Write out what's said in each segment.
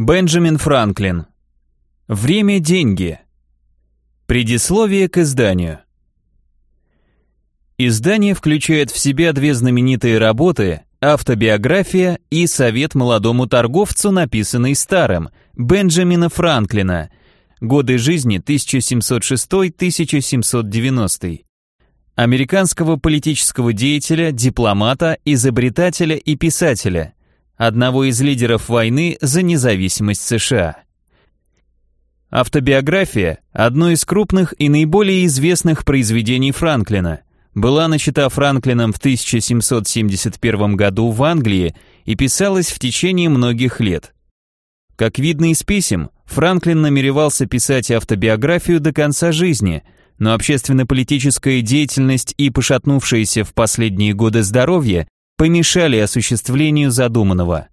Бенджамин Франклин. Время – деньги. Предисловие к изданию. Издание включает в себя две знаменитые работы «Автобиография» и «Совет молодому торговцу», написанный старым, Бенджамина Франклина, годы жизни 1706-1790. Американского политического деятеля, дипломата, изобретателя и писателя – одного из лидеров войны за независимость США. Автобиография – одно из крупных и наиболее известных произведений Франклина. Была начата Франклином в 1771 году в Англии и писалась в течение многих лет. Как видно из писем, Франклин намеревался писать автобиографию до конца жизни, но общественно-политическая деятельность и пошатнувшееся в последние годы здоровье помешали осуществлению задуманного.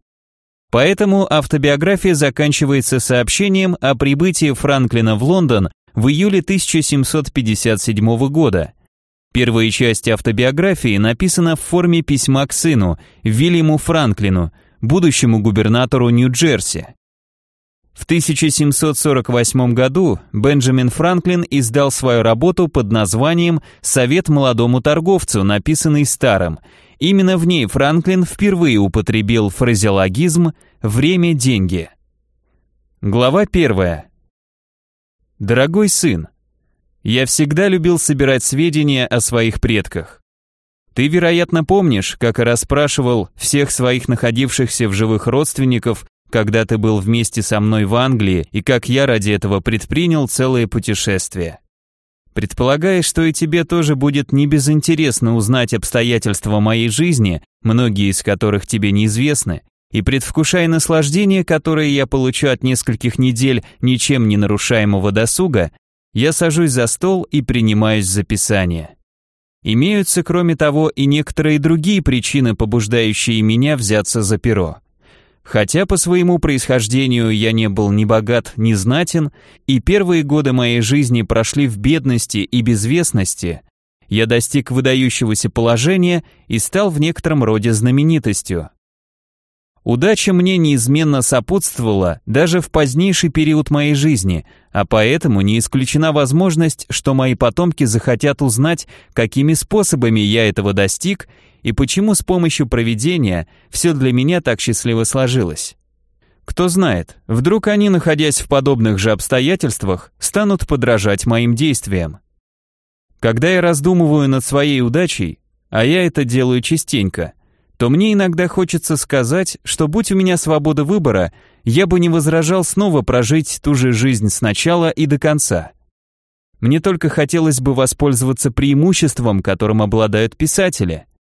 Поэтому автобиография заканчивается сообщением о прибытии Франклина в Лондон в июле 1757 года. Первая часть автобиографии написана в форме письма к сыну, Вильяму Франклину, будущему губернатору Нью-Джерси. В 1748 году Бенджамин Франклин издал свою работу под названием «Совет молодому торговцу», написанный старым, Именно в ней Франклин впервые употребил фразеологизм «время – деньги». Глава первая. Дорогой сын, я всегда любил собирать сведения о своих предках. Ты, вероятно, помнишь, как я расспрашивал всех своих находившихся в живых родственников, когда ты был вместе со мной в Англии, и как я ради этого предпринял целое путешествие. Предполагая, что и тебе тоже будет небезынтересно узнать обстоятельства моей жизни, многие из которых тебе неизвестны, и предвкушая наслаждение, которое я получу от нескольких недель ничем не нарушаемого досуга, я сажусь за стол и принимаюсь за писание. Имеются, кроме того, и некоторые другие причины, побуждающие меня взяться за перо. Хотя по своему происхождению я не был ни богат, ни знатен, и первые годы моей жизни прошли в бедности и безвестности, я достиг выдающегося положения и стал в некотором роде знаменитостью. Удача мне неизменно сопутствовала даже в позднейший период моей жизни, а поэтому не исключена возможность, что мои потомки захотят узнать, какими способами я этого достиг и почему с помощью проведения все для меня так счастливо сложилось. Кто знает, вдруг они, находясь в подобных же обстоятельствах, станут подражать моим действиям. Когда я раздумываю над своей удачей, а я это делаю частенько, то мне иногда хочется сказать, что будь у меня свобода выбора, я бы не возражал снова прожить ту же жизнь сначала и до конца. Мне только хотелось бы воспользоваться преимуществом, которым обладают писатели –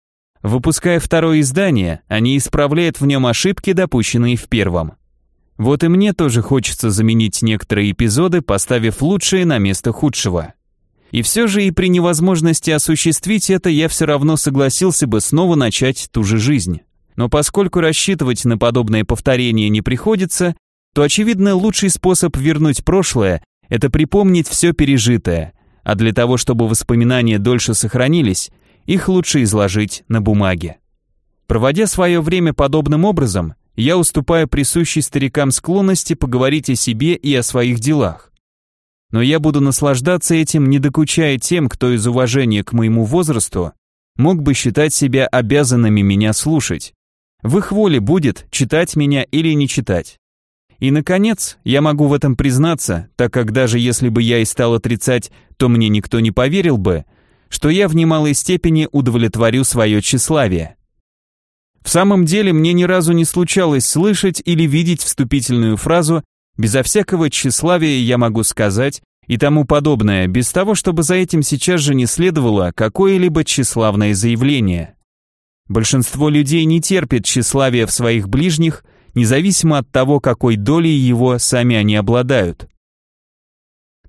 Выпуская второе издание, они исправляют в нем ошибки, допущенные в первом. Вот и мне тоже хочется заменить некоторые эпизоды, поставив лучшее на место худшего. И все же и при невозможности осуществить это я все равно согласился бы снова начать ту же жизнь. Но поскольку рассчитывать на подобное повторение не приходится, то, очевидно, лучший способ вернуть прошлое – это припомнить все пережитое, а для того, чтобы воспоминания дольше сохранились, их лучше изложить на бумаге. Проводя свое время подобным образом, я уступаю присущей старикам склонности поговорить о себе и о своих делах. Но я буду наслаждаться этим, не докучая тем, кто из уважения к моему возрасту мог бы считать себя обязанными меня слушать. В их воле будет читать меня или не читать. И, наконец, я могу в этом признаться, так как даже если бы я и стал отрицать, то мне никто не поверил бы, что я в немалой степени удовлетворю свое тщеславие. В самом деле мне ни разу не случалось слышать или видеть вступительную фразу «безо всякого тщеславия я могу сказать» и тому подобное, без того, чтобы за этим сейчас же не следовало какое-либо тщеславное заявление. Большинство людей не терпит тщеславия в своих ближних, независимо от того, какой долей его сами они обладают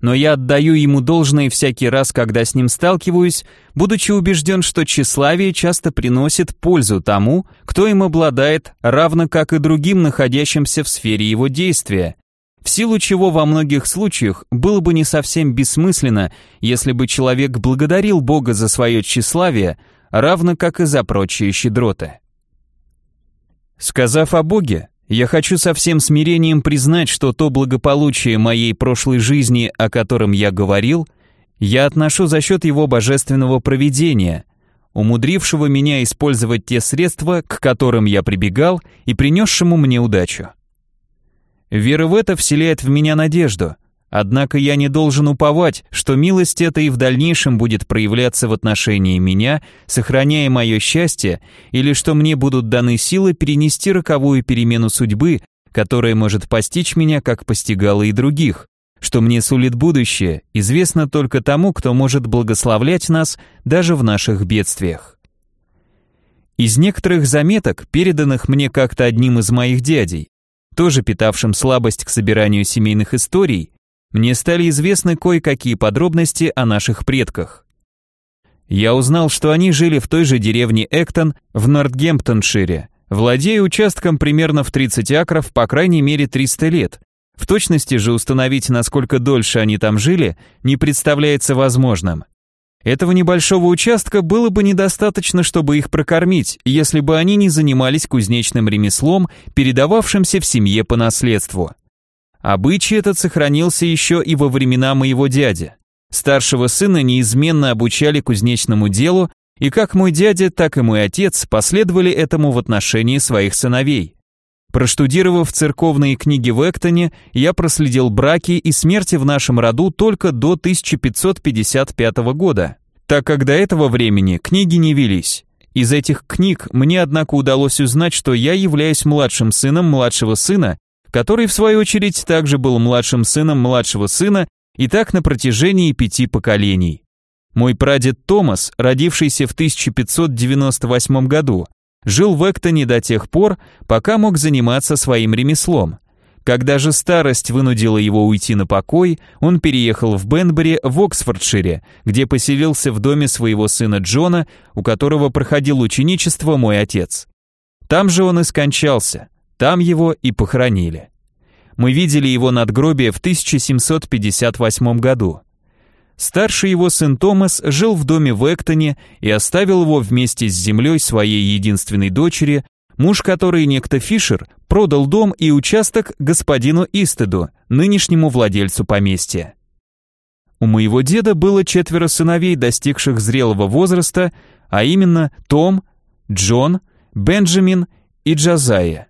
но я отдаю ему должное всякий раз, когда с ним сталкиваюсь, будучи убежден, что тщеславие часто приносит пользу тому, кто им обладает, равно как и другим находящимся в сфере его действия, в силу чего во многих случаях было бы не совсем бессмысленно, если бы человек благодарил Бога за свое тщеславие, равно как и за прочие щедроты. Сказав о Боге, Я хочу со всем смирением признать, что то благополучие моей прошлой жизни, о котором я говорил, я отношу за счет его божественного провидения, умудрившего меня использовать те средства, к которым я прибегал и принесшему мне удачу. Вера в это вселяет в меня надежду, однако я не должен уповать, что милость эта и в дальнейшем будет проявляться в отношении меня, сохраняя мое счастье, или что мне будут даны силы перенести роковую перемену судьбы, которая может постичь меня, как постигала и других, что мне сулит будущее, известно только тому, кто может благословлять нас даже в наших бедствиях. Из некоторых заметок, переданных мне как-то одним из моих дядей, тоже питавшим слабость к собиранию семейных историй, мне стали известны кое-какие подробности о наших предках. Я узнал, что они жили в той же деревне Эктон в Нортгемптоншире, владея участком примерно в 30 акров, по крайней мере 300 лет. В точности же установить, насколько дольше они там жили, не представляется возможным. Этого небольшого участка было бы недостаточно, чтобы их прокормить, если бы они не занимались кузнечным ремеслом, передававшимся в семье по наследству. Обычай этот сохранился еще и во времена моего дяди. Старшего сына неизменно обучали кузнечному делу, и как мой дядя, так и мой отец последовали этому в отношении своих сыновей. Проштудировав церковные книги в Эктоне, я проследил браки и смерти в нашем роду только до 1555 года, так как до этого времени книги не велись. Из этих книг мне, однако, удалось узнать, что я являюсь младшим сыном младшего сына, который, в свою очередь, также был младшим сыном младшего сына, и так на протяжении пяти поколений. Мой прадед Томас, родившийся в 1598 году, Жил в Эктоне до тех пор, пока мог заниматься своим ремеслом. Когда же старость вынудила его уйти на покой, он переехал в Бенбери в Оксфордшире, где поселился в доме своего сына Джона, у которого проходил ученичество мой отец. Там же он и скончался, там его и похоронили. Мы видели его надгробие в 1758 году. Старший его сын Томас жил в доме в Эктоне и оставил его вместе с землей своей единственной дочери, муж которой некто Фишер продал дом и участок господину Истеду, нынешнему владельцу поместья. У моего деда было четверо сыновей, достигших зрелого возраста, а именно Том, Джон, Бенджамин и Джазая.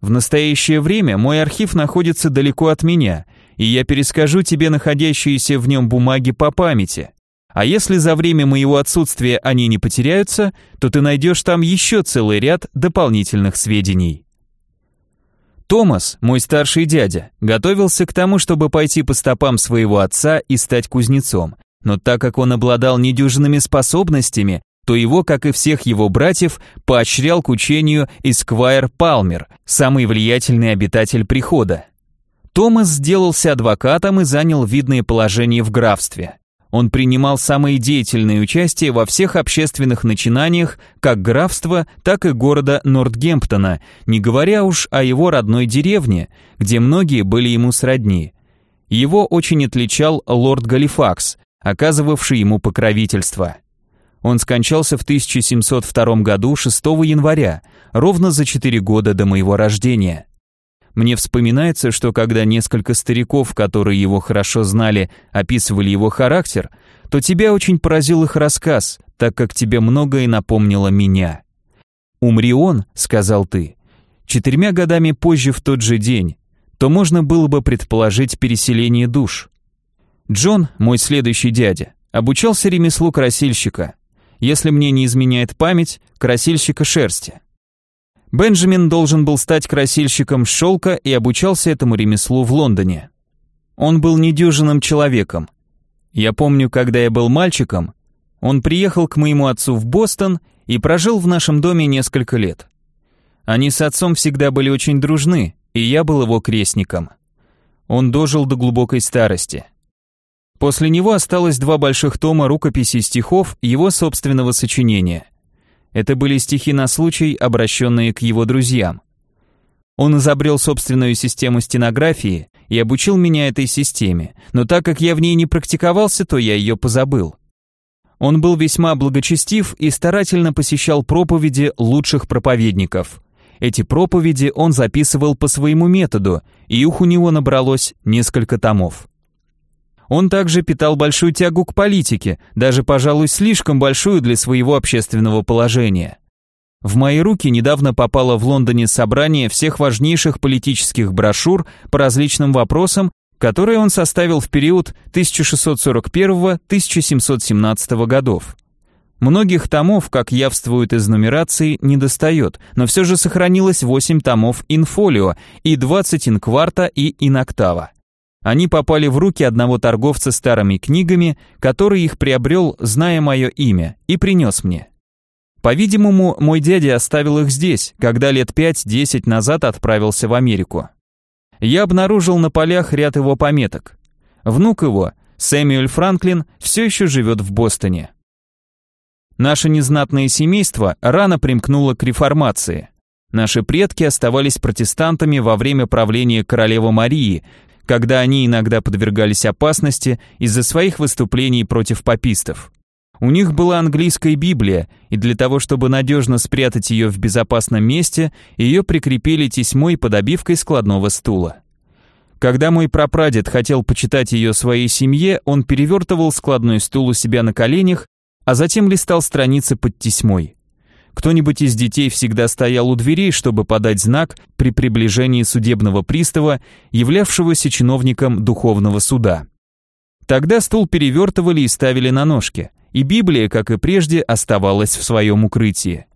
В настоящее время мой архив находится далеко от меня – и я перескажу тебе находящиеся в нем бумаги по памяти. А если за время моего отсутствия они не потеряются, то ты найдешь там еще целый ряд дополнительных сведений. Томас, мой старший дядя, готовился к тому, чтобы пойти по стопам своего отца и стать кузнецом. Но так как он обладал недюжинными способностями, то его, как и всех его братьев, поощрял к учению Эсквайр Палмер, самый влиятельный обитатель прихода. Томас сделался адвокатом и занял видное положение в графстве. Он принимал самое деятельное участие во всех общественных начинаниях как графства, так и города Нортгемптона, не говоря уж о его родной деревне, где многие были ему сродни. Его очень отличал лорд Галифакс, оказывавший ему покровительство. Он скончался в 1702 году 6 января, ровно за 4 года до моего рождения. Мне вспоминается, что когда несколько стариков, которые его хорошо знали, описывали его характер, то тебя очень поразил их рассказ, так как тебе многое напомнило меня. «Умри он», — сказал ты, — четырьмя годами позже в тот же день, то можно было бы предположить переселение душ. Джон, мой следующий дядя, обучался ремеслу красильщика. Если мне не изменяет память, красильщика шерсти. Бенджамин должен был стать красильщиком шелка и обучался этому ремеслу в Лондоне. Он был недюжинным человеком. Я помню, когда я был мальчиком, он приехал к моему отцу в Бостон и прожил в нашем доме несколько лет. Они с отцом всегда были очень дружны, и я был его крестником. Он дожил до глубокой старости. После него осталось два больших тома рукописей стихов его собственного сочинения. Это были стихи на случай, обращенные к его друзьям. Он изобрел собственную систему стенографии и обучил меня этой системе, но так как я в ней не практиковался, то я ее позабыл. Он был весьма благочестив и старательно посещал проповеди лучших проповедников. Эти проповеди он записывал по своему методу, и их у него набралось несколько томов. Он также питал большую тягу к политике, даже, пожалуй, слишком большую для своего общественного положения. В мои руки недавно попало в Лондоне собрание всех важнейших политических брошюр по различным вопросам, которые он составил в период 1641-1717 годов. Многих томов, как явствует из нумерации, не достает, но все же сохранилось 8 томов инфолио и 20 инкварта и иноктава. Они попали в руки одного торговца старыми книгами, который их приобрел, зная мое имя, и принес мне. По-видимому, мой дядя оставил их здесь, когда лет 5-10 назад отправился в Америку. Я обнаружил на полях ряд его пометок. Внук его, Сэмюэль Франклин, все еще живет в Бостоне. Наше незнатное семейство рано примкнуло к реформации. Наши предки оставались протестантами во время правления королевы Марии, когда они иногда подвергались опасности из-за своих выступлений против папистов. У них была английская Библия, и для того, чтобы надежно спрятать ее в безопасном месте, ее прикрепили тесьмой под обивкой складного стула. Когда мой прапрадед хотел почитать ее своей семье, он перевертывал складной стул у себя на коленях, а затем листал страницы под тесьмой. Кто-нибудь из детей всегда стоял у дверей, чтобы подать знак при приближении судебного пристава, являвшегося чиновником духовного суда. Тогда стул перевертывали и ставили на ножки, и Библия, как и прежде, оставалась в своем укрытии.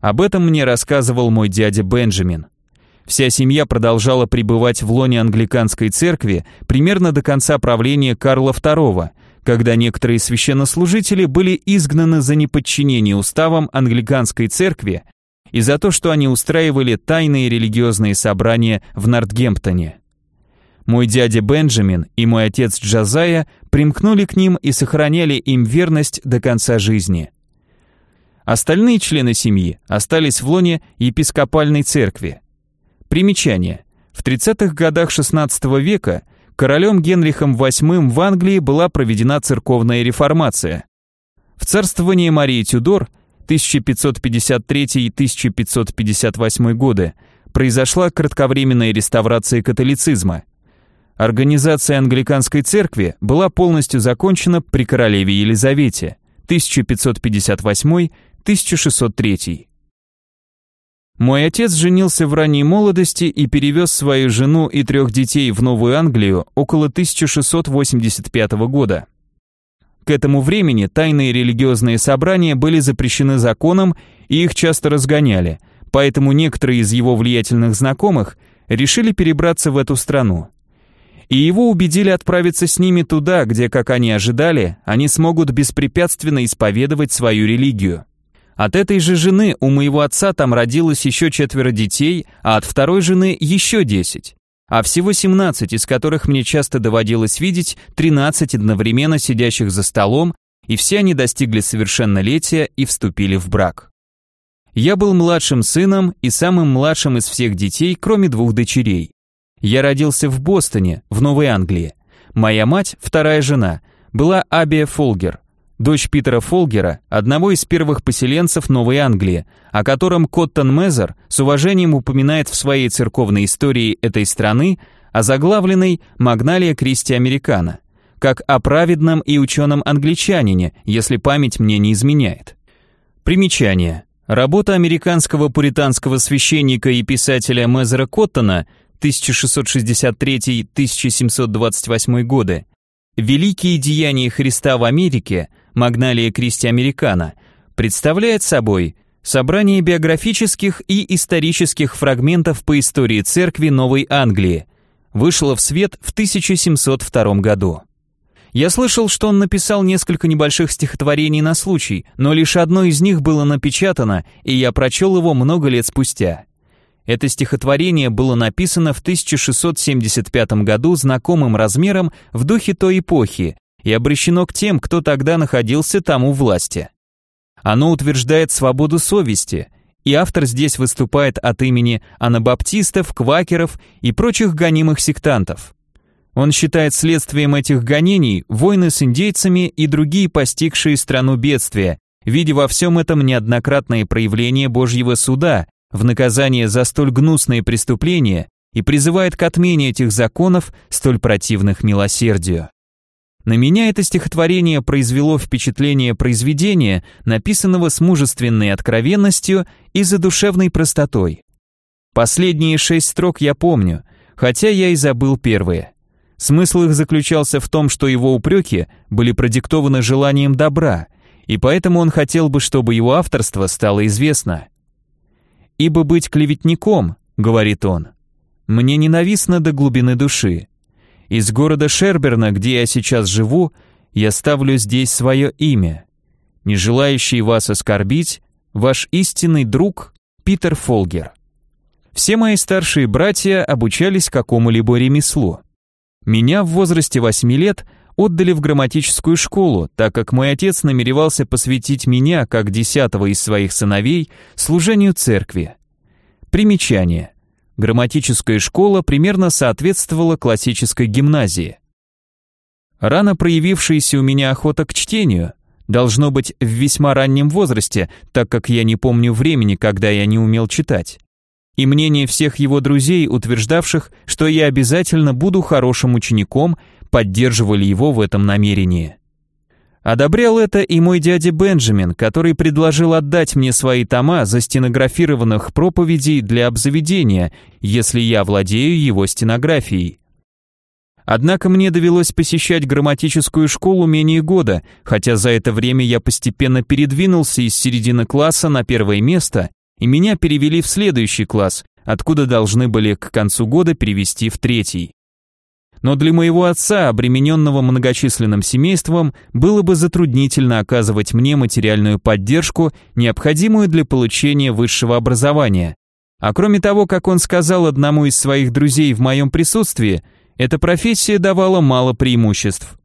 Об этом мне рассказывал мой дядя Бенджамин. Вся семья продолжала пребывать в лоне англиканской церкви примерно до конца правления Карла II, когда некоторые священнослужители были изгнаны за неподчинение уставам англиканской церкви и за то, что они устраивали тайные религиозные собрания в Нортгемптоне. Мой дядя Бенджамин и мой отец Джазая примкнули к ним и сохраняли им верность до конца жизни. Остальные члены семьи остались в лоне епископальной церкви. Примечание. В 30-х годах XVI века – королем Генрихом VIII в Англии была проведена церковная реформация. В царствовании Марии Тюдор 1553-1558 годы произошла кратковременная реставрация католицизма. Организация англиканской церкви была полностью закончена при королеве Елизавете 1558-1603. Мой отец женился в ранней молодости и перевез свою жену и трех детей в Новую Англию около 1685 года. К этому времени тайные религиозные собрания были запрещены законом и их часто разгоняли, поэтому некоторые из его влиятельных знакомых решили перебраться в эту страну. И его убедили отправиться с ними туда, где, как они ожидали, они смогут беспрепятственно исповедовать свою религию. От этой же жены у моего отца там родилось еще четверо детей, а от второй жены еще десять. А всего 17, из которых мне часто доводилось видеть 13 одновременно сидящих за столом, и все они достигли совершеннолетия и вступили в брак. Я был младшим сыном и самым младшим из всех детей, кроме двух дочерей. Я родился в Бостоне, в Новой Англии. Моя мать, вторая жена, была Абия Фолгер, дочь Питера Фолгера, одного из первых поселенцев Новой Англии, о котором Коттон Мезер с уважением упоминает в своей церковной истории этой страны, озаглавленной «Магналия Кристи Американо», как о праведном и ученом англичанине, если память мне не изменяет. Примечание. Работа американского пуританского священника и писателя Мезера Коттона 1663-1728 годы «Великие деяния Христа в Америке» Магналия Кристи Американо, представляет собой собрание биографических и исторических фрагментов по истории церкви Новой Англии. Вышло в свет в 1702 году. Я слышал, что он написал несколько небольших стихотворений на случай, но лишь одно из них было напечатано, и я прочел его много лет спустя. Это стихотворение было написано в 1675 году знакомым размером в духе той эпохи, и обращено к тем, кто тогда находился там у власти. Оно утверждает свободу совести, и автор здесь выступает от имени анабаптистов, квакеров и прочих гонимых сектантов. Он считает следствием этих гонений войны с индейцами и другие постигшие страну бедствия, видя во всем этом неоднократное проявление Божьего суда, в наказание за столь гнусные преступления и призывает к отмене этих законов, столь противных милосердию. На меня это стихотворение произвело впечатление произведения, написанного с мужественной откровенностью и задушевной простотой. Последние шесть строк я помню, хотя я и забыл первые. Смысл их заключался в том, что его упреки были продиктованы желанием добра, и поэтому он хотел бы, чтобы его авторство стало известно. «Ибо быть клеветником, — говорит он, — мне ненавистно до глубины души. Из города Шерберна, где я сейчас живу, я ставлю здесь свое имя. Не желающий вас оскорбить, ваш истинный друг Питер Фолгер». Все мои старшие братья обучались какому-либо ремеслу. Меня в возрасте 8 лет отдали в грамматическую школу, так как мой отец намеревался посвятить меня, как десятого из своих сыновей, служению церкви. Примечание. Грамматическая школа примерно соответствовала классической гимназии. Рано проявившаяся у меня охота к чтению, должно быть в весьма раннем возрасте, так как я не помню времени, когда я не умел читать и мнение всех его друзей, утверждавших, что я обязательно буду хорошим учеником, поддерживали его в этом намерении. Одобрял это и мой дядя Бенджамин, который предложил отдать мне свои тома за стенографированных проповедей для обзаведения, если я владею его стенографией. Однако мне довелось посещать грамматическую школу менее года, хотя за это время я постепенно передвинулся из середины класса на первое место и меня перевели в следующий класс, откуда должны были к концу года перевести в третий. Но для моего отца, обремененного многочисленным семейством, было бы затруднительно оказывать мне материальную поддержку, необходимую для получения высшего образования. А кроме того, как он сказал одному из своих друзей в моем присутствии, эта профессия давала мало преимуществ.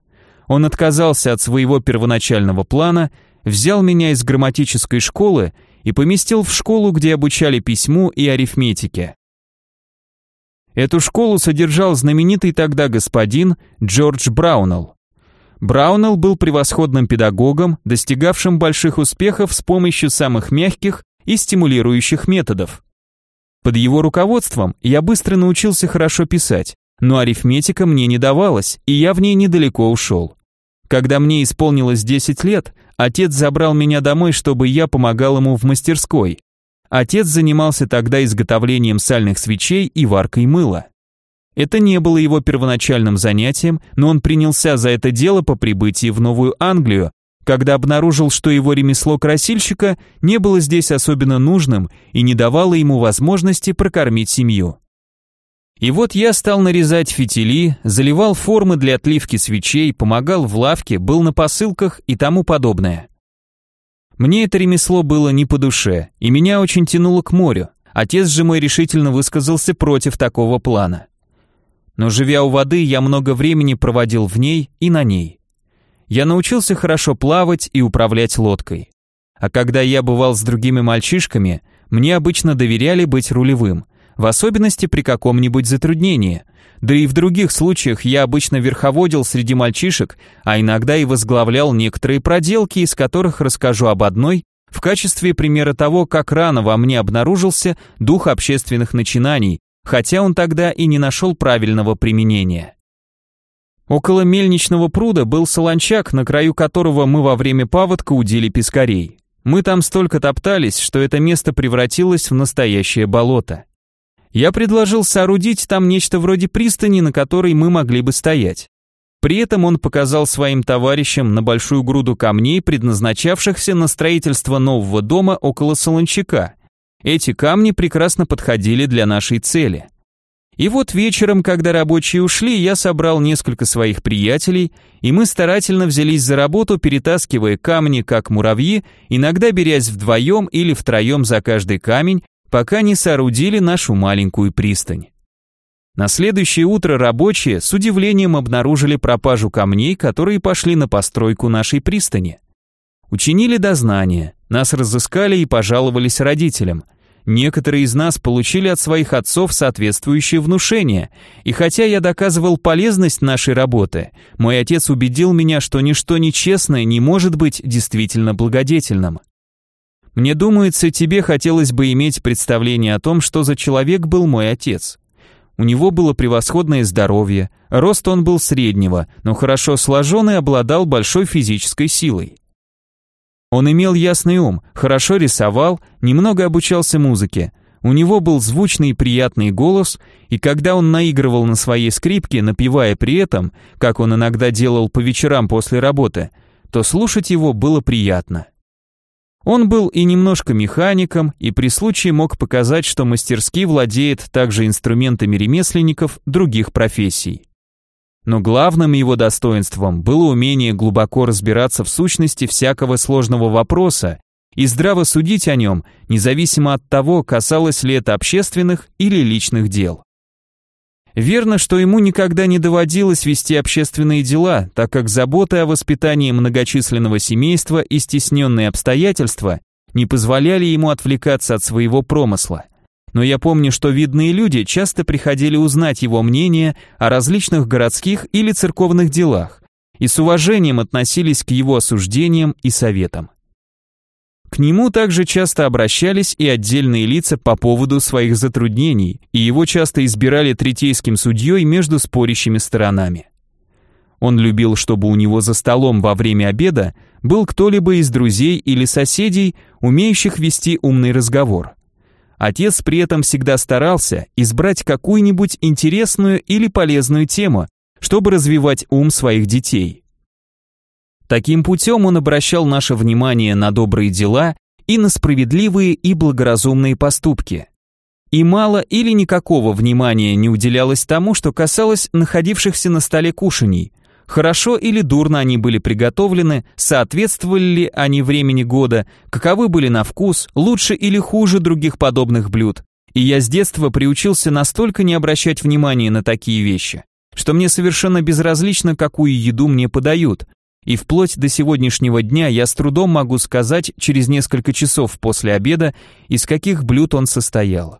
Он отказался от своего первоначального плана, взял меня из грамматической школы и поместил в школу, где обучали письму и арифметике. Эту школу содержал знаменитый тогда господин Джордж Браунелл. Браунелл был превосходным педагогом, достигавшим больших успехов с помощью самых мягких и стимулирующих методов. Под его руководством я быстро научился хорошо писать, но арифметика мне не давалась, и я в ней недалеко ушел. Когда мне исполнилось 10 лет, Отец забрал меня домой, чтобы я помогал ему в мастерской. Отец занимался тогда изготовлением сальных свечей и варкой мыла. Это не было его первоначальным занятием, но он принялся за это дело по прибытии в Новую Англию, когда обнаружил, что его ремесло красильщика не было здесь особенно нужным и не давало ему возможности прокормить семью. И вот я стал нарезать фитили, заливал формы для отливки свечей, помогал в лавке, был на посылках и тому подобное. Мне это ремесло было не по душе, и меня очень тянуло к морю. Отец же мой решительно высказался против такого плана. Но живя у воды, я много времени проводил в ней и на ней. Я научился хорошо плавать и управлять лодкой. А когда я бывал с другими мальчишками, мне обычно доверяли быть рулевым, в особенности при каком-нибудь затруднении. Да и в других случаях я обычно верховодил среди мальчишек, а иногда и возглавлял некоторые проделки, из которых расскажу об одной, в качестве примера того, как рано во мне обнаружился дух общественных начинаний, хотя он тогда и не нашел правильного применения. Около мельничного пруда был солончак, на краю которого мы во время паводка удили пескарей. Мы там столько топтались, что это место превратилось в настоящее болото. Я предложил соорудить там нечто вроде пристани, на которой мы могли бы стоять. При этом он показал своим товарищам на большую груду камней, предназначавшихся на строительство нового дома около Солончака. Эти камни прекрасно подходили для нашей цели. И вот вечером, когда рабочие ушли, я собрал несколько своих приятелей, и мы старательно взялись за работу, перетаскивая камни, как муравьи, иногда берясь вдвоем или втроем за каждый камень, пока не соорудили нашу маленькую пристань. На следующее утро рабочие с удивлением обнаружили пропажу камней, которые пошли на постройку нашей пристани. Учинили дознание, нас разыскали и пожаловались родителям. Некоторые из нас получили от своих отцов соответствующее внушение, и хотя я доказывал полезность нашей работы, мой отец убедил меня, что ничто нечестное не может быть действительно благодетельным. Мне думается, тебе хотелось бы иметь представление о том, что за человек был мой отец. У него было превосходное здоровье, рост он был среднего, но хорошо сложен и обладал большой физической силой. Он имел ясный ум, хорошо рисовал, немного обучался музыке. У него был звучный и приятный голос, и когда он наигрывал на своей скрипке, напевая при этом, как он иногда делал по вечерам после работы, то слушать его было приятно. Он был и немножко механиком, и при случае мог показать, что мастерски владеет также инструментами ремесленников других профессий. Но главным его достоинством было умение глубоко разбираться в сущности всякого сложного вопроса и здраво судить о нем, независимо от того, касалось ли это общественных или личных дел. Верно, что ему никогда не доводилось вести общественные дела, так как заботы о воспитании многочисленного семейства и стесненные обстоятельства не позволяли ему отвлекаться от своего промысла. Но я помню, что видные люди часто приходили узнать его мнение о различных городских или церковных делах и с уважением относились к его осуждениям и советам. К нему также часто обращались и отдельные лица по поводу своих затруднений, и его часто избирали третейским судьей между спорящими сторонами. Он любил, чтобы у него за столом во время обеда был кто-либо из друзей или соседей, умеющих вести умный разговор. Отец при этом всегда старался избрать какую-нибудь интересную или полезную тему, чтобы развивать ум своих детей. Таким путем он обращал наше внимание на добрые дела и на справедливые и благоразумные поступки. И мало или никакого внимания не уделялось тому, что касалось находившихся на столе кушаний. Хорошо или дурно они были приготовлены, соответствовали ли они времени года, каковы были на вкус, лучше или хуже других подобных блюд. И я с детства приучился настолько не обращать внимания на такие вещи, что мне совершенно безразлично, какую еду мне подают, и вплоть до сегодняшнего дня я с трудом могу сказать через несколько часов после обеда, из каких блюд он состоял.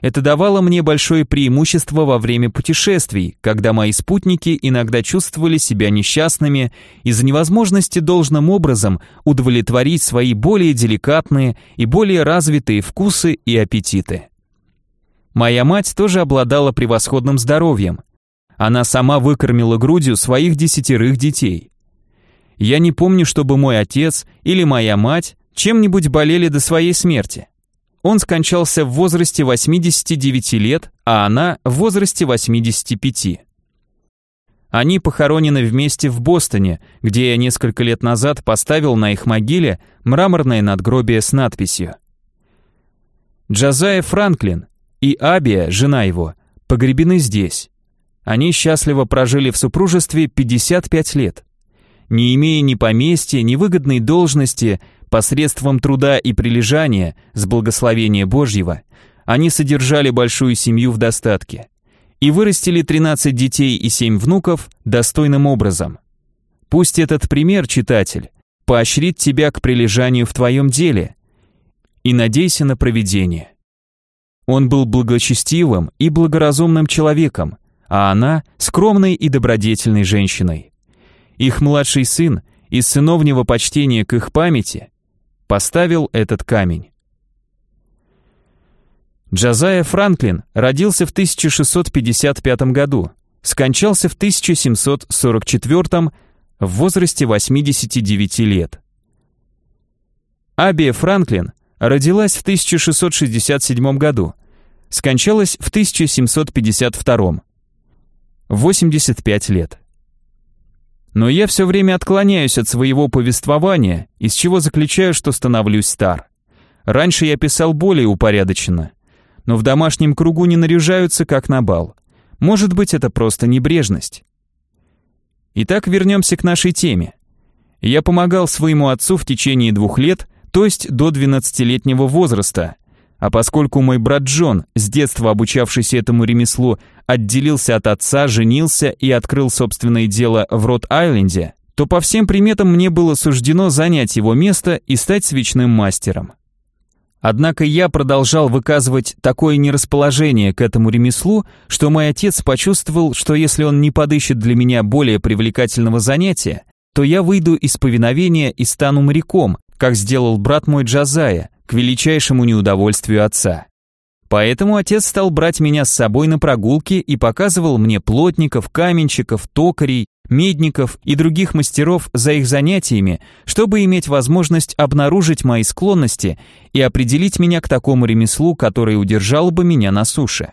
Это давало мне большое преимущество во время путешествий, когда мои спутники иногда чувствовали себя несчастными из-за невозможности должным образом удовлетворить свои более деликатные и более развитые вкусы и аппетиты. Моя мать тоже обладала превосходным здоровьем. Она сама выкормила грудью своих десятерых детей. Я не помню, чтобы мой отец или моя мать чем-нибудь болели до своей смерти. Он скончался в возрасте 89 лет, а она в возрасте 85. Они похоронены вместе в Бостоне, где я несколько лет назад поставил на их могиле мраморное надгробие с надписью. Джазая Франклин и Абия, жена его, погребены здесь. Они счастливо прожили в супружестве 55 лет не имея ни поместья, ни выгодной должности, посредством труда и прилежания, с благословения Божьего, они содержали большую семью в достатке и вырастили 13 детей и 7 внуков достойным образом. Пусть этот пример, читатель, поощрит тебя к прилежанию в твоем деле и надейся на провидение. Он был благочестивым и благоразумным человеком, а она — скромной и добродетельной женщиной. Их младший сын из сыновнего почтения к их памяти поставил этот камень. Джазая Франклин родился в 1655 году, скончался в 1744 в возрасте 89 лет. Абия Франклин родилась в 1667 году, скончалась в 1752 85 лет. Но я все время отклоняюсь от своего повествования, из чего заключаю, что становлюсь стар. Раньше я писал более упорядоченно, но в домашнем кругу не наряжаются, как на бал. Может быть, это просто небрежность. Итак, вернемся к нашей теме. Я помогал своему отцу в течение двух лет, то есть до 12-летнего возраста, а поскольку мой брат Джон, с детства обучавшийся этому ремеслу, отделился от отца, женился и открыл собственное дело в Рот-Айленде, то по всем приметам мне было суждено занять его место и стать свечным мастером. Однако я продолжал выказывать такое нерасположение к этому ремеслу, что мой отец почувствовал, что если он не подыщет для меня более привлекательного занятия, то я выйду из повиновения и стану моряком, как сделал брат мой Джазая, к величайшему неудовольствию отца. Поэтому отец стал брать меня с собой на прогулки и показывал мне плотников, каменщиков, токарей, медников и других мастеров за их занятиями, чтобы иметь возможность обнаружить мои склонности и определить меня к такому ремеслу, которое удержало бы меня на суше.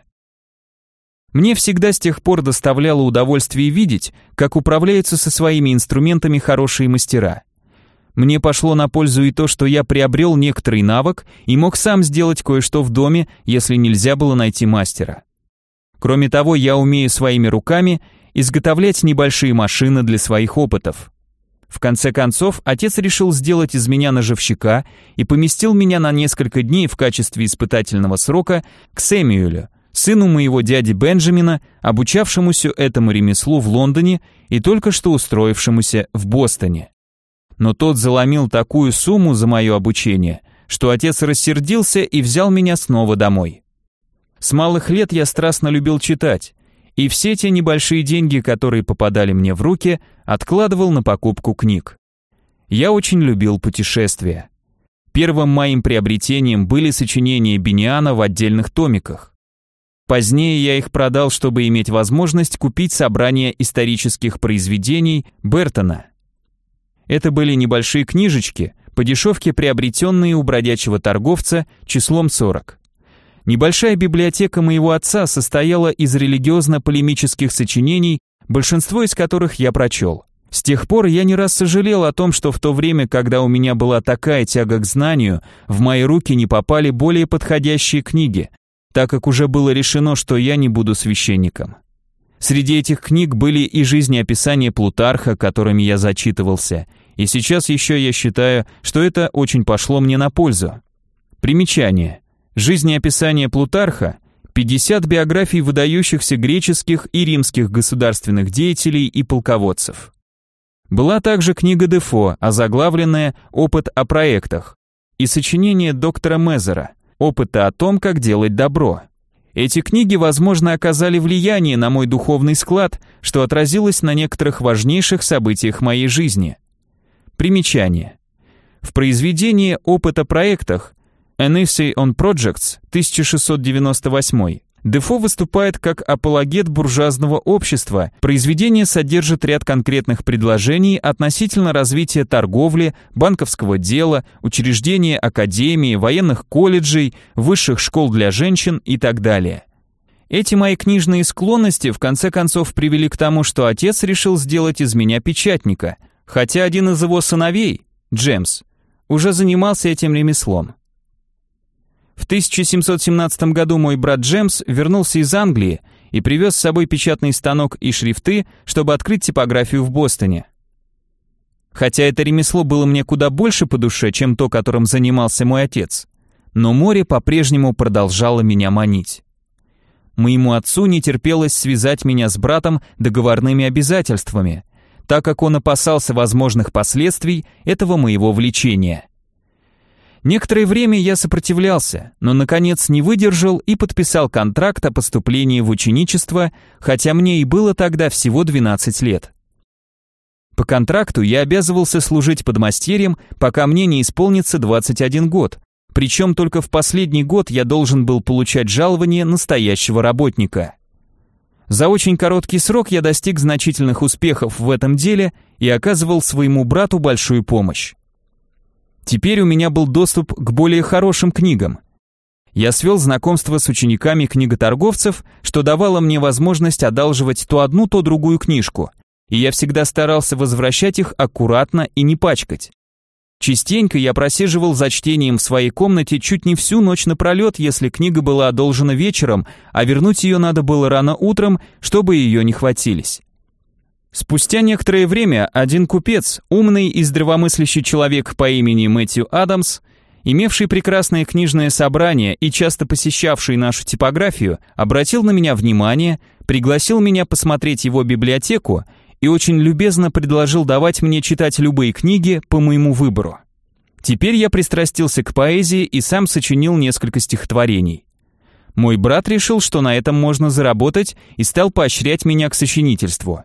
Мне всегда с тех пор доставляло удовольствие видеть, как управляются со своими инструментами хорошие мастера. Мне пошло на пользу и то, что я приобрел некоторый навык и мог сам сделать кое-что в доме, если нельзя было найти мастера. Кроме того, я умею своими руками изготовлять небольшие машины для своих опытов. В конце концов, отец решил сделать из меня ножевщика и поместил меня на несколько дней в качестве испытательного срока к Сэмюэлю, сыну моего дяди Бенджамина, обучавшемуся этому ремеслу в Лондоне и только что устроившемуся в Бостоне но тот заломил такую сумму за мое обучение, что отец рассердился и взял меня снова домой. С малых лет я страстно любил читать, и все те небольшие деньги, которые попадали мне в руки, откладывал на покупку книг. Я очень любил путешествия. Первым моим приобретением были сочинения Бениана в отдельных томиках. Позднее я их продал, чтобы иметь возможность купить собрание исторических произведений Бертона. Это были небольшие книжечки, по дешевке приобретенные у бродячего торговца числом 40. Небольшая библиотека моего отца состояла из религиозно-полемических сочинений, большинство из которых я прочел. С тех пор я не раз сожалел о том, что в то время, когда у меня была такая тяга к знанию, в мои руки не попали более подходящие книги, так как уже было решено, что я не буду священником. Среди этих книг были и жизнеописания Плутарха, которыми я зачитывался, и сейчас еще я считаю, что это очень пошло мне на пользу. Примечание. Жизнеописание Плутарха 50 биографий выдающихся греческих и римских государственных деятелей и полководцев. Была также книга Дефо, озаглавленная «Опыт о проектах» и сочинение доктора Мезера «Опыта о том, как делать добро». Эти книги, возможно, оказали влияние на мой духовный склад, что отразилось на некоторых важнейших событиях моей жизни – Примечание. В произведении «Опыт о проектах» An Essay on Projects 1698 Дефо выступает как апологет буржуазного общества. Произведение содержит ряд конкретных предложений относительно развития торговли, банковского дела, учреждения академии, военных колледжей, высших школ для женщин и так далее. Эти мои книжные склонности в конце концов привели к тому, что отец решил сделать из меня печатника – хотя один из его сыновей, Джемс, уже занимался этим ремеслом. В 1717 году мой брат Джемс вернулся из Англии и привез с собой печатный станок и шрифты, чтобы открыть типографию в Бостоне. Хотя это ремесло было мне куда больше по душе, чем то, которым занимался мой отец, но море по-прежнему продолжало меня манить. Моему отцу не терпелось связать меня с братом договорными обязательствами, так как он опасался возможных последствий этого моего влечения. Некоторое время я сопротивлялся, но наконец не выдержал и подписал контракт о поступлении в ученичество, хотя мне и было тогда всего 12 лет. По контракту я обязывался служить подмастерьем, пока мне не исполнится 21 год, причем только в последний год я должен был получать жалование настоящего работника. За очень короткий срок я достиг значительных успехов в этом деле и оказывал своему брату большую помощь. Теперь у меня был доступ к более хорошим книгам. Я свел знакомство с учениками книготорговцев, что давало мне возможность одалживать то одну, то другую книжку, и я всегда старался возвращать их аккуратно и не пачкать. Частенько я просиживал за чтением в своей комнате чуть не всю ночь напролет, если книга была одолжена вечером, а вернуть ее надо было рано утром, чтобы ее не хватились. Спустя некоторое время один купец, умный и здравомыслящий человек по имени Мэтью Адамс, имевший прекрасное книжное собрание и часто посещавший нашу типографию, обратил на меня внимание, пригласил меня посмотреть его библиотеку и очень любезно предложил давать мне читать любые книги по моему выбору. Теперь я пристрастился к поэзии и сам сочинил несколько стихотворений. Мой брат решил, что на этом можно заработать и стал поощрять меня к сочинительству.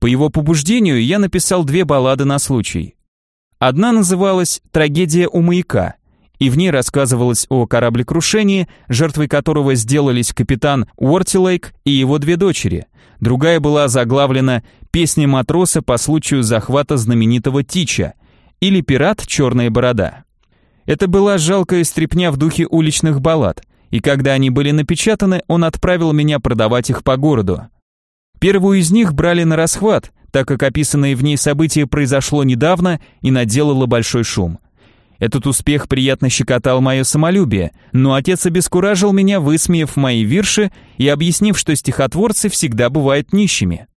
По его побуждению я написал две баллады на случай. Одна называлась «Трагедия у маяка», и в ней рассказывалось о кораблекрушении, жертвой которого сделались капитан Уортилейк и его две дочери. Другая была заглавлена «Песня матроса по случаю захвата знаменитого Тича» или «Пират Черная борода». Это была жалкая стряпня в духе уличных баллад, и когда они были напечатаны, он отправил меня продавать их по городу. Первую из них брали на расхват, так как описанное в ней событие произошло недавно и наделало большой шум. Этот успех приятно щекотал мое самолюбие, но отец обескуражил меня, высмеяв мои вирши и объяснив, что стихотворцы всегда бывают нищими.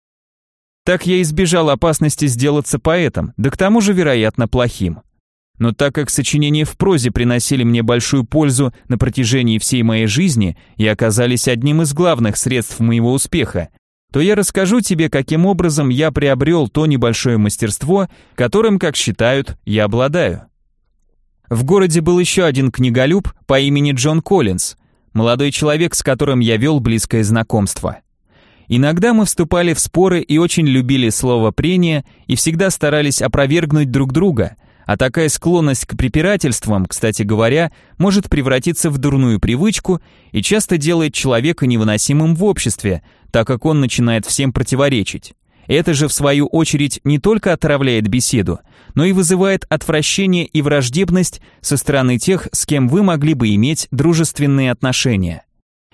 Так я избежал опасности сделаться поэтом, да к тому же, вероятно, плохим. Но так как сочинения в прозе приносили мне большую пользу на протяжении всей моей жизни и оказались одним из главных средств моего успеха, то я расскажу тебе, каким образом я приобрел то небольшое мастерство, которым, как считают, я обладаю. В городе был еще один книголюб по имени Джон Коллинз, молодой человек, с которым я вел близкое знакомство. Иногда мы вступали в споры и очень любили слово «прение» и всегда старались опровергнуть друг друга, а такая склонность к препирательствам, кстати говоря, может превратиться в дурную привычку и часто делает человека невыносимым в обществе, так как он начинает всем противоречить. Это же, в свою очередь, не только отравляет беседу, но и вызывает отвращение и враждебность со стороны тех, с кем вы могли бы иметь дружественные отношения.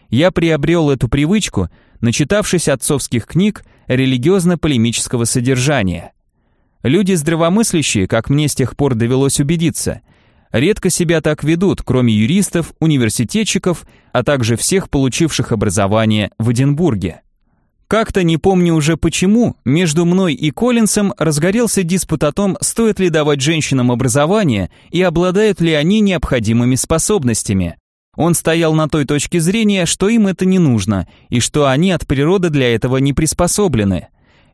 Я приобрел эту привычку, начитавшись отцовских книг религиозно-полемического содержания. Люди здравомыслящие, как мне с тех пор довелось убедиться, редко себя так ведут, кроме юристов, университетчиков, а также всех получивших образование в Эдинбурге. Как-то, не помню уже почему, между мной и Коллинсом разгорелся диспут о том, стоит ли давать женщинам образование и обладают ли они необходимыми способностями. Он стоял на той точке зрения, что им это не нужно, и что они от природы для этого не приспособлены.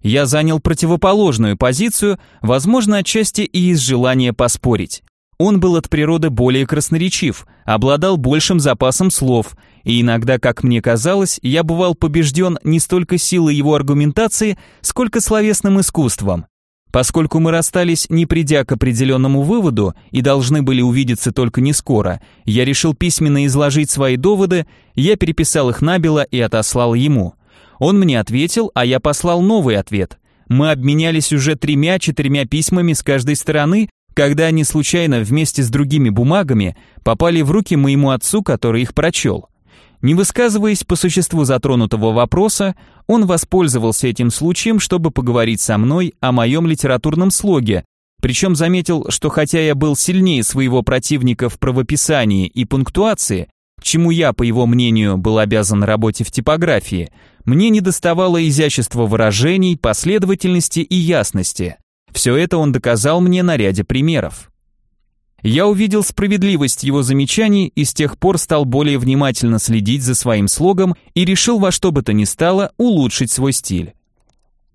Я занял противоположную позицию, возможно, отчасти и из желания поспорить. Он был от природы более красноречив, обладал большим запасом слов, и иногда, как мне казалось, я бывал побежден не столько силой его аргументации, сколько словесным искусством. Поскольку мы расстались, не придя к определенному выводу и должны были увидеться только не скоро, я решил письменно изложить свои доводы, я переписал их набело и отослал ему. Он мне ответил, а я послал новый ответ. Мы обменялись уже тремя-четырьмя письмами с каждой стороны, когда они случайно вместе с другими бумагами попали в руки моему отцу, который их прочел. Не высказываясь по существу затронутого вопроса, он воспользовался этим случаем, чтобы поговорить со мной о моем литературном слоге, причем заметил, что хотя я был сильнее своего противника в правописании и пунктуации, чему я, по его мнению, был обязан работе в типографии, мне недоставало изящества выражений, последовательности и ясности. Все это он доказал мне на ряде примеров. Я увидел справедливость его замечаний и с тех пор стал более внимательно следить за своим слогом и решил во что бы то ни стало улучшить свой стиль.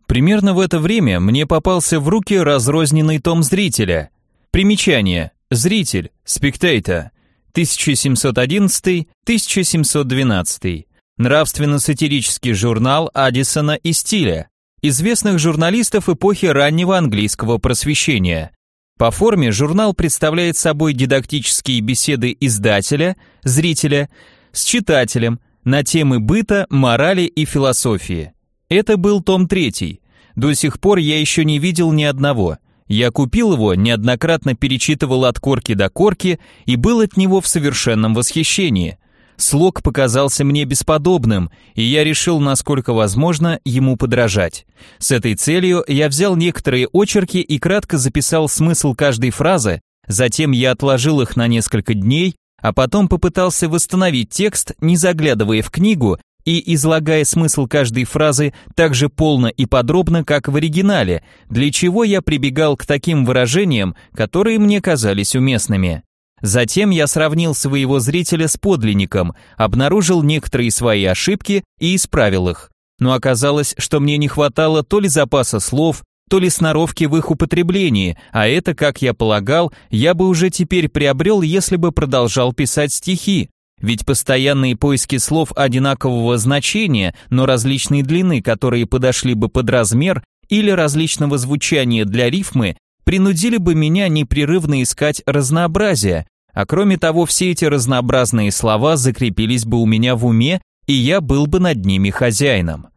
Примерно в это время мне попался в руки разрозненный том зрителя. Примечание. Зритель. Спектейта. 1711-1712. Нравственно-сатирический журнал Аддисона и Стиля известных журналистов эпохи раннего английского просвещения. По форме журнал представляет собой дидактические беседы издателя, зрителя, с читателем на темы быта, морали и философии. Это был том третий. До сих пор я еще не видел ни одного. Я купил его, неоднократно перечитывал от корки до корки и был от него в совершенном восхищении – Слог показался мне бесподобным, и я решил, насколько возможно, ему подражать. С этой целью я взял некоторые очерки и кратко записал смысл каждой фразы, затем я отложил их на несколько дней, а потом попытался восстановить текст, не заглядывая в книгу и излагая смысл каждой фразы так же полно и подробно, как в оригинале, для чего я прибегал к таким выражениям, которые мне казались уместными. Затем я сравнил своего зрителя с подлинником, обнаружил некоторые свои ошибки и исправил их. Но оказалось, что мне не хватало то ли запаса слов, то ли сноровки в их употреблении, а это, как я полагал, я бы уже теперь приобрел, если бы продолжал писать стихи. Ведь постоянные поиски слов одинакового значения, но различной длины, которые подошли бы под размер, или различного звучания для рифмы, принудили бы меня непрерывно искать разнообразие, а кроме того, все эти разнообразные слова закрепились бы у меня в уме, и я был бы над ними хозяином.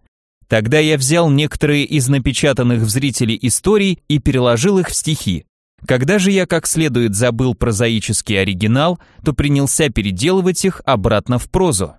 Тогда я взял некоторые из напечатанных в зрителей историй и переложил их в стихи. Когда же я как следует забыл прозаический оригинал, то принялся переделывать их обратно в прозу.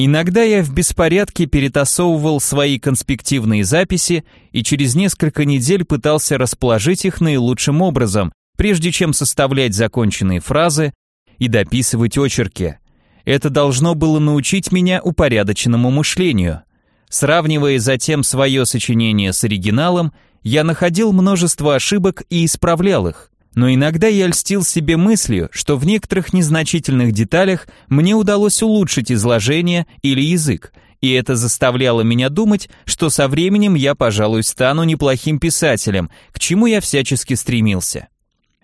Иногда я в беспорядке перетасовывал свои конспективные записи и через несколько недель пытался расположить их наилучшим образом, прежде чем составлять законченные фразы и дописывать очерки. Это должно было научить меня упорядоченному мышлению. Сравнивая затем свое сочинение с оригиналом, я находил множество ошибок и исправлял их. Но иногда я льстил себе мыслью, что в некоторых незначительных деталях мне удалось улучшить изложение или язык, и это заставляло меня думать, что со временем я, пожалуй, стану неплохим писателем, к чему я всячески стремился.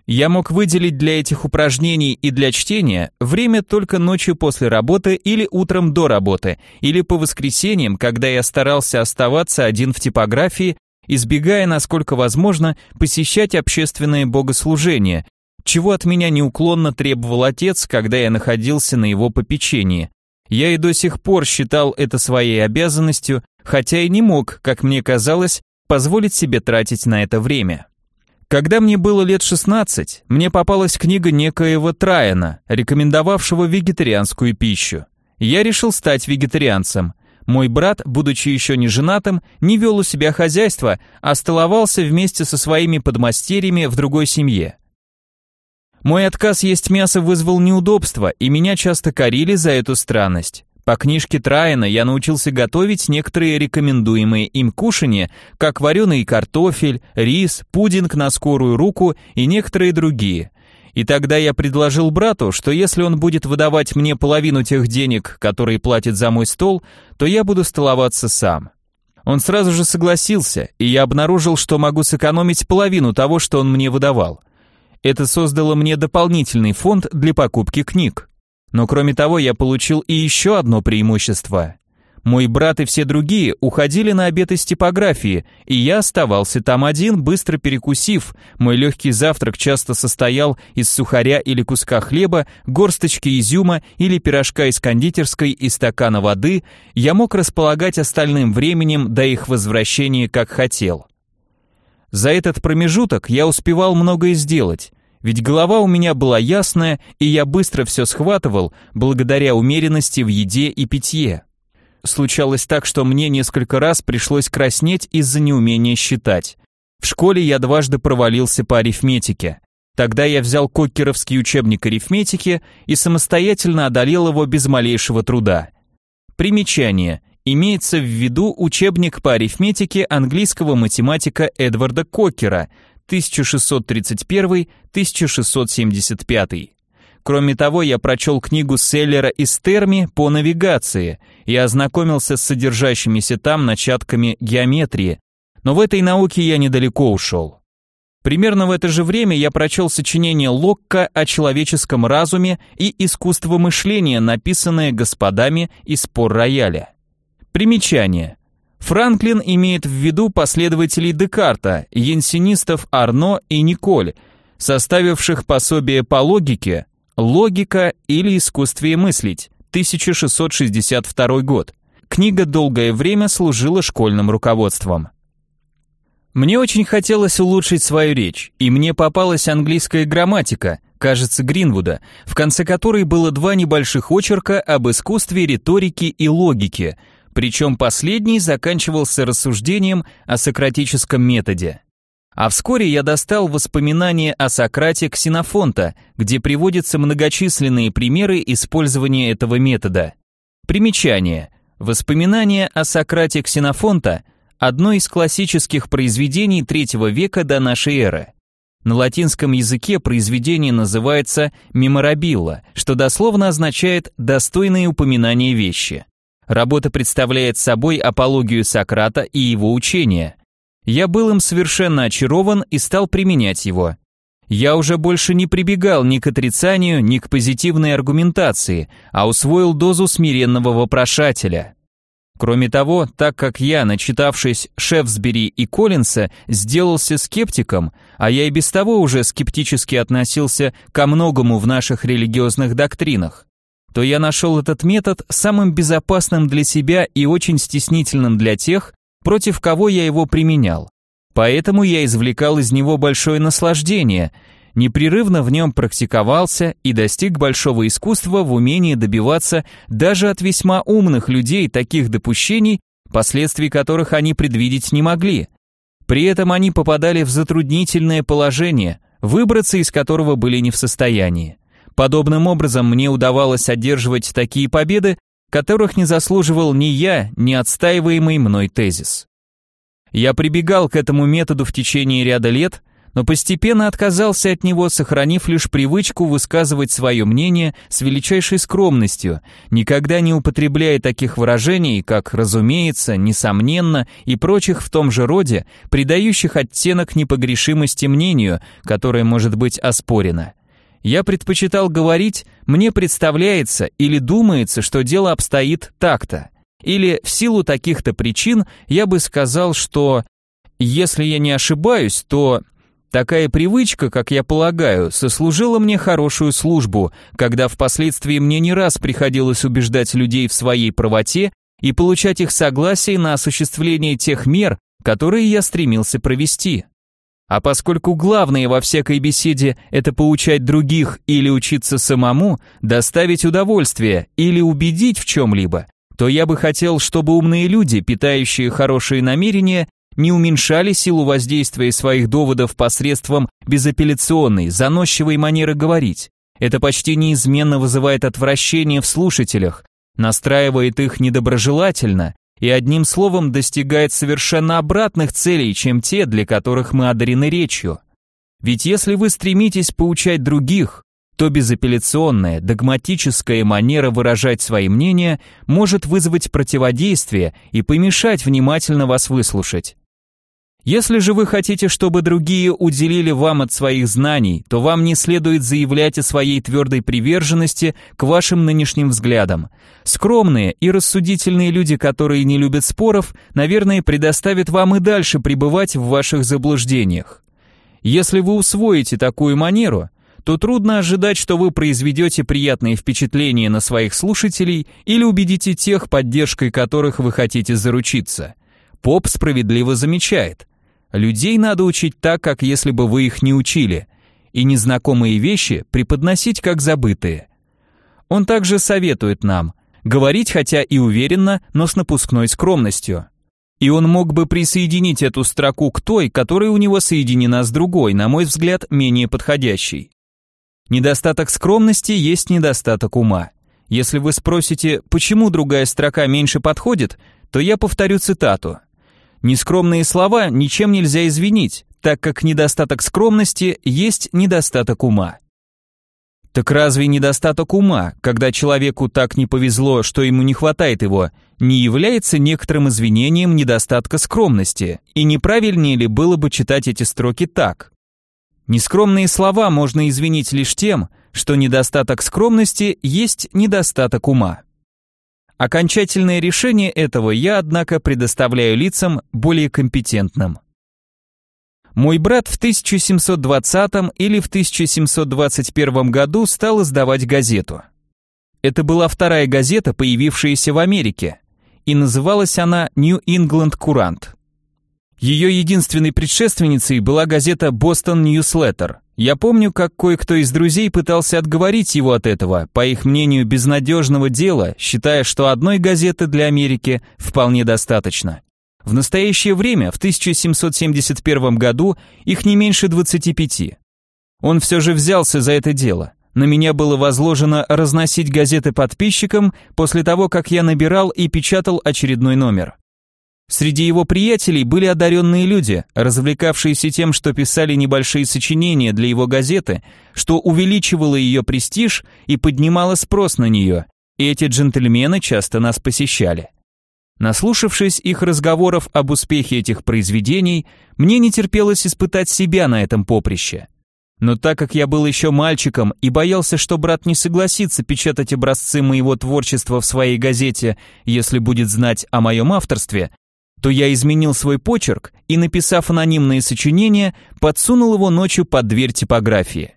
Я мог выделить для этих упражнений и для чтения время только ночью после работы или утром до работы, или по воскресеньям, когда я старался оставаться один в типографии избегая, насколько возможно, посещать общественные богослужения, чего от меня неуклонно требовал отец, когда я находился на его попечении. Я и до сих пор считал это своей обязанностью, хотя и не мог, как мне казалось, позволить себе тратить на это время. Когда мне было лет 16, мне попалась книга некоего Траяна, рекомендовавшего вегетарианскую пищу. Я решил стать вегетарианцем – мой брат, будучи еще не женатым, не вел у себя хозяйство, а столовался вместе со своими подмастерьями в другой семье. Мой отказ есть мясо вызвал неудобства, и меня часто корили за эту странность. По книжке Трайана я научился готовить некоторые рекомендуемые им кушания, как вареный картофель, рис, пудинг на скорую руку и некоторые другие. И тогда я предложил брату, что если он будет выдавать мне половину тех денег, которые платит за мой стол, то я буду столоваться сам. Он сразу же согласился, и я обнаружил, что могу сэкономить половину того, что он мне выдавал. Это создало мне дополнительный фонд для покупки книг. Но кроме того, я получил и еще одно преимущество. Мой брат и все другие уходили на обед из типографии, и я оставался там один, быстро перекусив. Мой легкий завтрак часто состоял из сухаря или куска хлеба, горсточки изюма или пирожка из кондитерской и стакана воды. Я мог располагать остальным временем до их возвращения, как хотел. За этот промежуток я успевал многое сделать. Ведь голова у меня была ясная, и я быстро все схватывал, благодаря умеренности в еде и питье. Случалось так, что мне несколько раз пришлось краснеть из-за неумения считать. В школе я дважды провалился по арифметике. Тогда я взял коккеровский учебник арифметики и самостоятельно одолел его без малейшего труда. Примечание. Имеется в виду учебник по арифметике английского математика Эдварда Коккера 1631-1675. Кроме того, я прочел книгу Селлера из Терми по навигации и ознакомился с содержащимися там начатками геометрии, но в этой науке я недалеко ушел. Примерно в это же время я прочел сочинение Локка о человеческом разуме и искусство мышления, написанное господами из Пор-Рояля. Примечание. Франклин имеет в виду последователей Декарта, янсенистов Арно и Николь, составивших пособие по логике, Логика или искусстве мыслить, 1662 год. Книга долгое время служила школьным руководством. Мне очень хотелось улучшить свою речь, и мне попалась английская грамматика, кажется, Гринвуда, в конце которой было два небольших очерка об искусстве риторики и логике, причем последний заканчивался рассуждением о сократическом методе. А вскоре я достал воспоминания о Сократе Ксенофонта, где приводятся многочисленные примеры использования этого метода. Примечание. Воспоминания о Сократе Ксенофонта – одно из классических произведений третьего века до нашей эры. На латинском языке произведение называется «меморабилла», что дословно означает «достойные упоминания вещи». Работа представляет собой апологию Сократа и его учения – я был им совершенно очарован и стал применять его. Я уже больше не прибегал ни к отрицанию, ни к позитивной аргументации, а усвоил дозу смиренного вопрошателя. Кроме того, так как я, начитавшись Шефсбери и Коллинса, сделался скептиком, а я и без того уже скептически относился ко многому в наших религиозных доктринах, то я нашел этот метод самым безопасным для себя и очень стеснительным для тех, против кого я его применял. Поэтому я извлекал из него большое наслаждение, непрерывно в нем практиковался и достиг большого искусства в умении добиваться даже от весьма умных людей таких допущений, последствий которых они предвидеть не могли. При этом они попадали в затруднительное положение, выбраться из которого были не в состоянии. Подобным образом мне удавалось одерживать такие победы, которых не заслуживал ни я, ни отстаиваемый мной тезис. Я прибегал к этому методу в течение ряда лет, но постепенно отказался от него, сохранив лишь привычку высказывать свое мнение с величайшей скромностью, никогда не употребляя таких выражений, как «разумеется», «несомненно» и прочих в том же роде, придающих оттенок непогрешимости мнению, которое может быть оспорено. Я предпочитал говорить «мне представляется» или «думается, что дело обстоит так-то». Или в силу таких-то причин я бы сказал, что если я не ошибаюсь, то такая привычка, как я полагаю, сослужила мне хорошую службу, когда впоследствии мне не раз приходилось убеждать людей в своей правоте и получать их согласие на осуществление тех мер, которые я стремился провести. А поскольку главное во всякой беседе – это поучать других или учиться самому, доставить удовольствие или убедить в чем-либо, то я бы хотел, чтобы умные люди, питающие хорошие намерения, не уменьшали силу воздействия своих доводов посредством безапелляционной, заносчивой манеры говорить. Это почти неизменно вызывает отвращение в слушателях, настраивает их недоброжелательно и одним словом достигает совершенно обратных целей, чем те, для которых мы одарены речью. Ведь если вы стремитесь поучать других, то безапелляционная, догматическая манера выражать свои мнения может вызвать противодействие и помешать внимательно вас выслушать. Если же вы хотите, чтобы другие уделили вам от своих знаний, то вам не следует заявлять о своей твердой приверженности к вашим нынешним взглядам. Скромные и рассудительные люди, которые не любят споров, наверное, предоставят вам и дальше пребывать в ваших заблуждениях. Если вы усвоите такую манеру, то трудно ожидать, что вы произведете приятные впечатления на своих слушателей или убедите тех, поддержкой которых вы хотите заручиться. Поп справедливо замечает – Людей надо учить так, как если бы вы их не учили, и незнакомые вещи преподносить как забытые. Он также советует нам говорить хотя и уверенно, но с напускной скромностью. И он мог бы присоединить эту строку к той, которая у него соединена с другой, на мой взгляд, менее подходящей. Недостаток скромности есть недостаток ума. Если вы спросите, почему другая строка меньше подходит, то я повторю цитату. Нескромные слова ничем нельзя извинить, так как недостаток скромности есть недостаток ума. Так разве недостаток ума, когда человеку так не повезло, что ему не хватает его, не является некоторым извинением недостатка скромности? И неправильнее ли было бы читать эти строки так? Нескромные слова можно извинить лишь тем, что недостаток скромности есть недостаток ума. Окончательное решение этого я, однако, предоставляю лицам более компетентным. Мой брат в 1720 или в 1721 году стал издавать газету. Это была вторая газета, появившаяся в Америке, и называлась она New England Courant. Ее единственной предшественницей была газета Boston Newsletter, я помню, как кое-кто из друзей пытался отговорить его от этого, по их мнению, безнадежного дела, считая, что одной газеты для Америки вполне достаточно. В настоящее время, в 1771 году, их не меньше 25. Он все же взялся за это дело. На меня было возложено разносить газеты подписчикам после того, как я набирал и печатал очередной номер. Среди его приятелей были одаренные люди, развлекавшиеся тем, что писали небольшие сочинения для его газеты, что увеличивало ее престиж и поднимало спрос на нее, и эти джентльмены часто нас посещали. Наслушавшись их разговоров об успехе этих произведений, мне не терпелось испытать себя на этом поприще. Но так как я был еще мальчиком и боялся, что брат не согласится печатать образцы моего творчества в своей газете, если будет знать о моем авторстве, то я изменил свой почерк и, написав анонимные сочинения, подсунул его ночью под дверь типографии.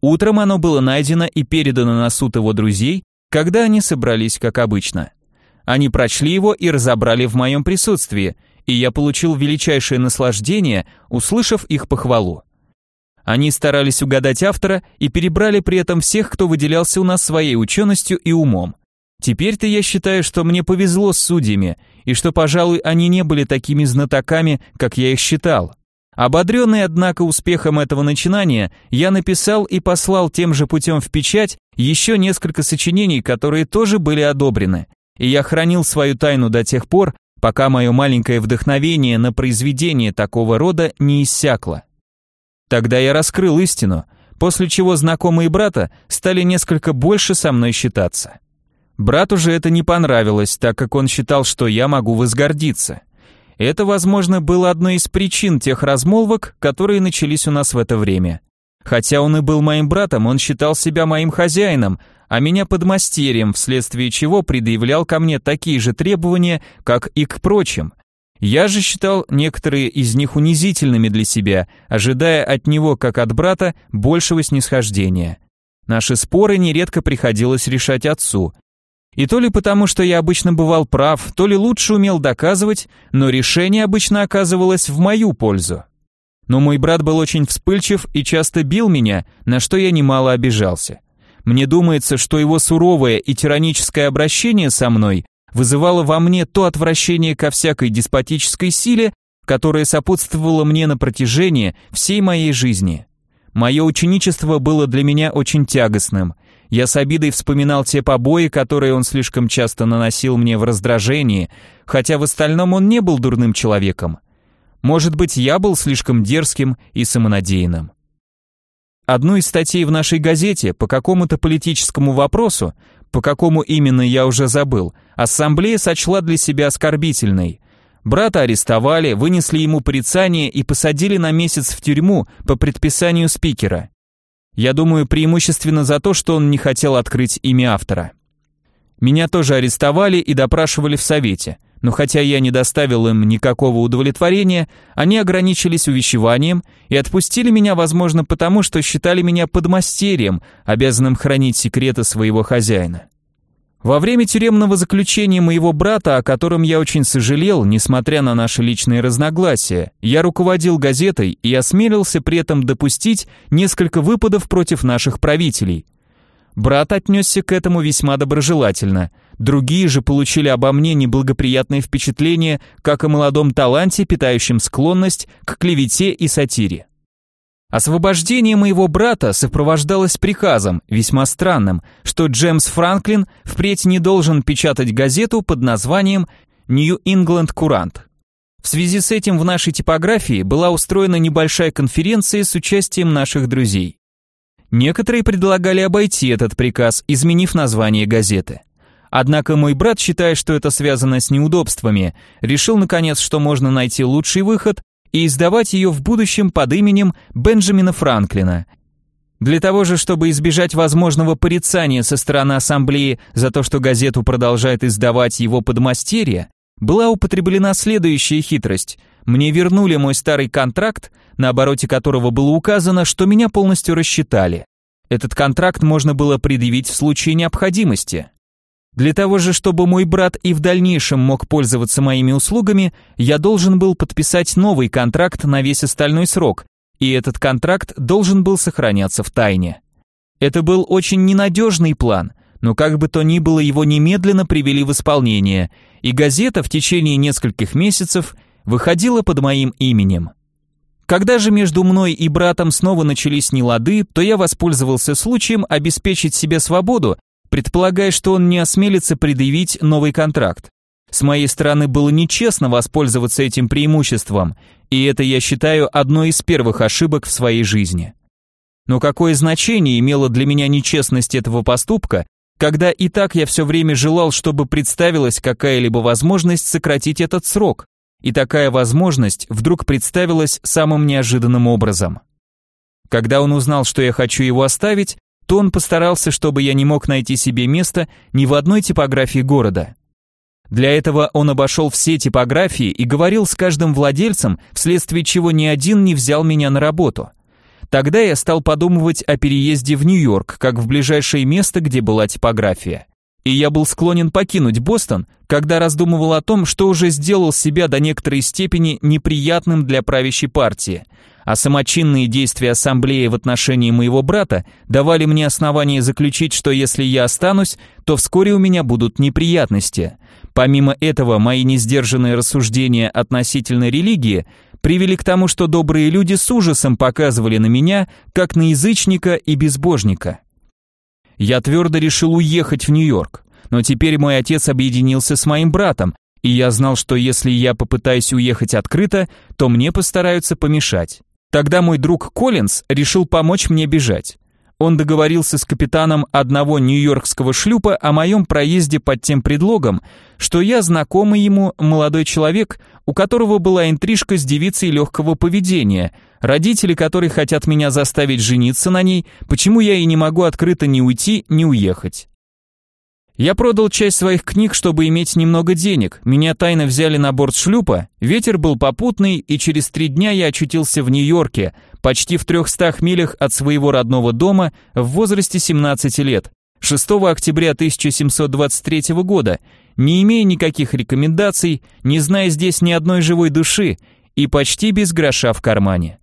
Утром оно было найдено и передано на суд его друзей, когда они собрались как обычно. Они прочли его и разобрали в моем присутствии, и я получил величайшее наслаждение, услышав их похвалу. Они старались угадать автора и перебрали при этом всех, кто выделялся у нас своей ученостью и умом. Теперь-то я считаю, что мне повезло с судьями, и что, пожалуй, они не были такими знатоками, как я их считал. Ободренный, однако, успехом этого начинания, я написал и послал тем же путем в печать еще несколько сочинений, которые тоже были одобрены, и я хранил свою тайну до тех пор, пока мое маленькое вдохновение на произведение такого рода не иссякло. Тогда я раскрыл истину, после чего знакомые брата стали несколько больше со мной считаться. Брату же это не понравилось, так как он считал, что я могу возгордиться. Это, возможно, было одной из причин тех размолвок, которые начались у нас в это время. Хотя он и был моим братом, он считал себя моим хозяином, а меня подмастерьем, вследствие чего предъявлял ко мне такие же требования, как и к прочим. Я же считал некоторые из них унизительными для себя, ожидая от него, как от брата, большего снисхождения. Наши споры нередко приходилось решать отцу. И то ли потому, что я обычно бывал прав, то ли лучше умел доказывать, но решение обычно оказывалось в мою пользу. Но мой брат был очень вспыльчив и часто бил меня, на что я немало обижался. Мне думается, что его суровое и тираническое обращение со мной вызывало во мне то отвращение ко всякой деспотической силе, которое сопутствовало мне на протяжении всей моей жизни. Мое ученичество было для меня очень тягостным. Я с обидой вспоминал те побои, которые он слишком часто наносил мне в раздражении, хотя в остальном он не был дурным человеком. Может быть, я был слишком дерзким и самонадеянным. Одну из статей в нашей газете по какому-то политическому вопросу по какому именно я уже забыл, ассамблея сочла для себя оскорбительной. Брата арестовали, вынесли ему порицание и посадили на месяц в тюрьму по предписанию спикера. Я думаю, преимущественно за то, что он не хотел открыть имя автора. Меня тоже арестовали и допрашивали в совете, но хотя я не доставил им никакого удовлетворения, они ограничились увещеванием и отпустили меня, возможно, потому что считали меня подмастерьем, обязанным хранить секреты своего хозяина. Во время тюремного заключения моего брата, о котором я очень сожалел, несмотря на наши личные разногласия, я руководил газетой и осмелился при этом допустить несколько выпадов против наших правителей – Брат отнесся к этому весьма доброжелательно. Другие же получили обо мне неблагоприятное впечатление, как о молодом таланте, питающем склонность к клевете и сатире. Освобождение моего брата сопровождалось приказом, весьма странным, что Джеймс Франклин впредь не должен печатать газету под названием New England Courant. В связи с этим в нашей типографии была устроена небольшая конференция с участием наших друзей. Некоторые предлагали обойти этот приказ, изменив название газеты. Однако мой брат, считая, что это связано с неудобствами, решил наконец, что можно найти лучший выход и издавать ее в будущем под именем Бенджамина Франклина. Для того же, чтобы избежать возможного порицания со стороны ассамблеи за то, что газету продолжает издавать его подмастерье, была употреблена следующая хитрость. Мне вернули мой старый контракт, на обороте которого было указано, что меня полностью рассчитали. Этот контракт можно было предъявить в случае необходимости. Для того же, чтобы мой брат и в дальнейшем мог пользоваться моими услугами, я должен был подписать новый контракт на весь остальной срок, и этот контракт должен был сохраняться в тайне. Это был очень ненадежный план, но как бы то ни было его немедленно привели в исполнение, и газета в течение нескольких месяцев выходила под моим именем. Когда же между мной и братом снова начались нелады, то я воспользовался случаем обеспечить себе свободу, предполагая, что он не осмелится предъявить новый контракт. С моей стороны было нечестно воспользоваться этим преимуществом, и это я считаю одной из первых ошибок в своей жизни. Но какое значение имела для меня нечестность этого поступка, когда и так я все время желал, чтобы представилась какая-либо возможность сократить этот срок? И такая возможность вдруг представилась самым неожиданным образом. Когда он узнал, что я хочу его оставить, то он постарался, чтобы я не мог найти себе место ни в одной типографии города. Для этого он обошел все типографии и говорил с каждым владельцем, вследствие чего ни один не взял меня на работу. Тогда я стал подумывать о переезде в Нью-Йорк, как в ближайшее место, где была типография. И я был склонен покинуть Бостон, когда раздумывал о том, что уже сделал себя до некоторой степени неприятным для правящей партии, а самочинные действия ассамблеи в отношении моего брата давали мне основание заключить, что если я останусь, то вскоре у меня будут неприятности. Помимо этого, мои несдержанные рассуждения относительно религии привели к тому, что добрые люди с ужасом показывали на меня, как на язычника и безбожника. Я твердо решил уехать в Нью-Йорк, но теперь мой отец объединился с моим братом, и я знал, что если я попытаюсь уехать открыто, то мне постараются помешать. Тогда мой друг Коллинз решил помочь мне бежать. Он договорился с капитаном одного нью-йоркского шлюпа о моем проезде под тем предлогом, что я знакомый ему молодой человек, у которого была интрижка с девицей легкого поведения, родители которой хотят меня заставить жениться на ней, почему я и не могу открыто ни уйти, ни уехать. Я продал часть своих книг, чтобы иметь немного денег. Меня тайно взяли на борт шлюпа, ветер был попутный, и через три дня я очутился в Нью-Йорке, почти в 300 милях от своего родного дома в возрасте 17 лет, 6 октября 1723 года, не имея никаких рекомендаций, не зная здесь ни одной живой души и почти без гроша в кармане.